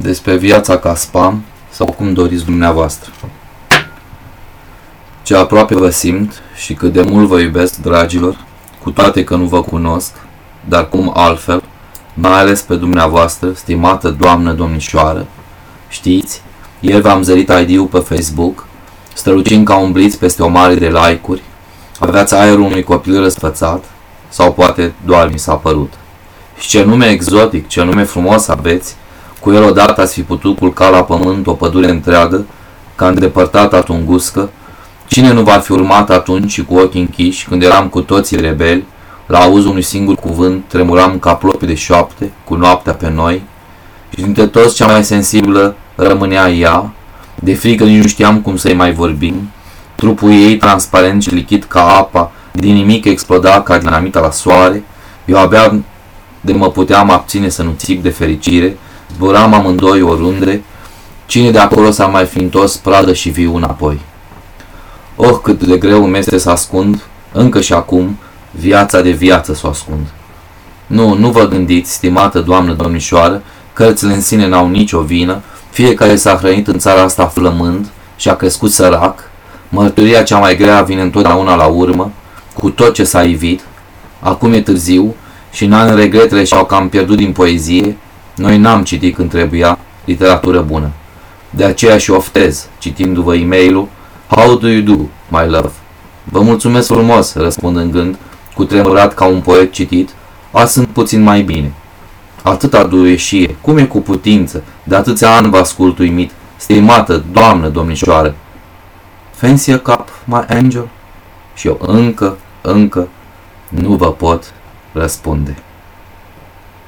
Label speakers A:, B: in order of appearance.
A: despre viața ca spam sau cum doriți dumneavoastră. Ce aproape vă simt și cât de mult vă iubesc, dragilor, cu toate că nu vă cunosc, dar cum altfel, mai ales pe dumneavoastră, stimată doamnă domnișoară, știți, ieri v-am zărit ID-ul pe Facebook, strălucind ca un blitz peste o mare de like-uri, aveați aerul unui copil răsfățat, sau poate doar mi s-a părut. Și ce nume exotic, ce nume frumos aveți, cu el odată ați fi putut culca la pământ o pădure întreagă, ca îndepărtata tunguscă, cine nu va fi urmat atunci și cu ochii închiși, când eram cu toții rebeli, la auzul unui singur cuvânt, tremuram ca plopi de șoapte, cu noaptea pe noi, și dintre toți cea mai sensibilă rămânea ea, de frică nici nu știam cum să-i mai vorbim, trupul ei transparent și lichid ca apa, din nimic exploda ca dinamita la soare, eu abia de mă puteam abține să nu țip de fericire, zburam amândoi oriunde, cine de acolo s-a mai fi întors pradă și viu înapoi. Oh, cât de greu îmi este să ascund, încă și acum, viața de viață să o ascund. Nu, nu vă gândiți, stimată doamnă domnișoară, cărțile în sine n-au nicio vină, fiecare s-a hrănit în țara asta flămând și a crescut sărac, mărturia cea mai grea vine întotdeauna la urmă, cu tot ce s-a ivit, acum e târziu și în ani regretele și-au cam pierdut din poezie, noi n-am citit când trebuia literatură bună. De aceea și oftez, citindu-vă e mail How do you do, my love? Vă mulțumesc frumos, răspund în gând, cu tremurat ca un poet citit, azi sunt puțin mai bine. Atâta dureșie, cum e cu putință, de atâția ani vă ascult uimit, stimată doamnă domnișoară. Fancy a cup, my angel? Și eu încă, încă, nu vă pot răspunde.